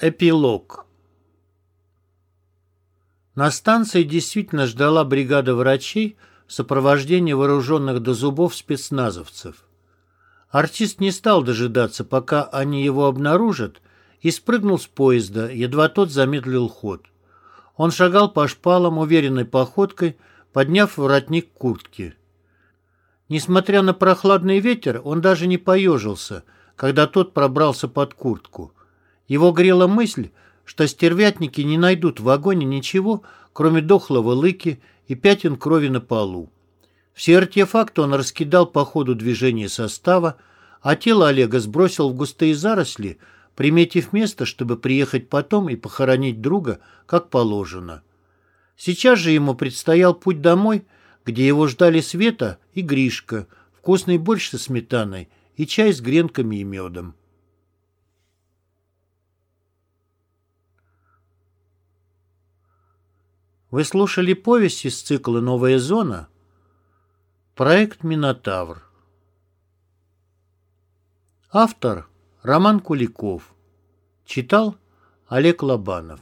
Эпилог На станции действительно ждала бригада врачей в сопровождении вооруженных до зубов спецназовцев. Артист не стал дожидаться, пока они его обнаружат, и спрыгнул с поезда, едва тот замедлил ход. Он шагал по шпалам уверенной походкой, подняв воротник куртки. Несмотря на прохладный ветер, он даже не поежился, когда тот пробрался под куртку. Его грела мысль, что стервятники не найдут в вагоне ничего, кроме дохлого лыки и пятен крови на полу. Все артефакты он раскидал по ходу движения состава, а тело Олега сбросил в густые заросли, приметив место, чтобы приехать потом и похоронить друга, как положено. Сейчас же ему предстоял путь домой, где его ждали Света и Гришка, вкусный борщ со сметаной и чай с гренками и медом. Вы слушали повесть из цикла «Новая зона»? Проект «Минотавр». Автор Роман Куликов. Читал Олег Лобанов.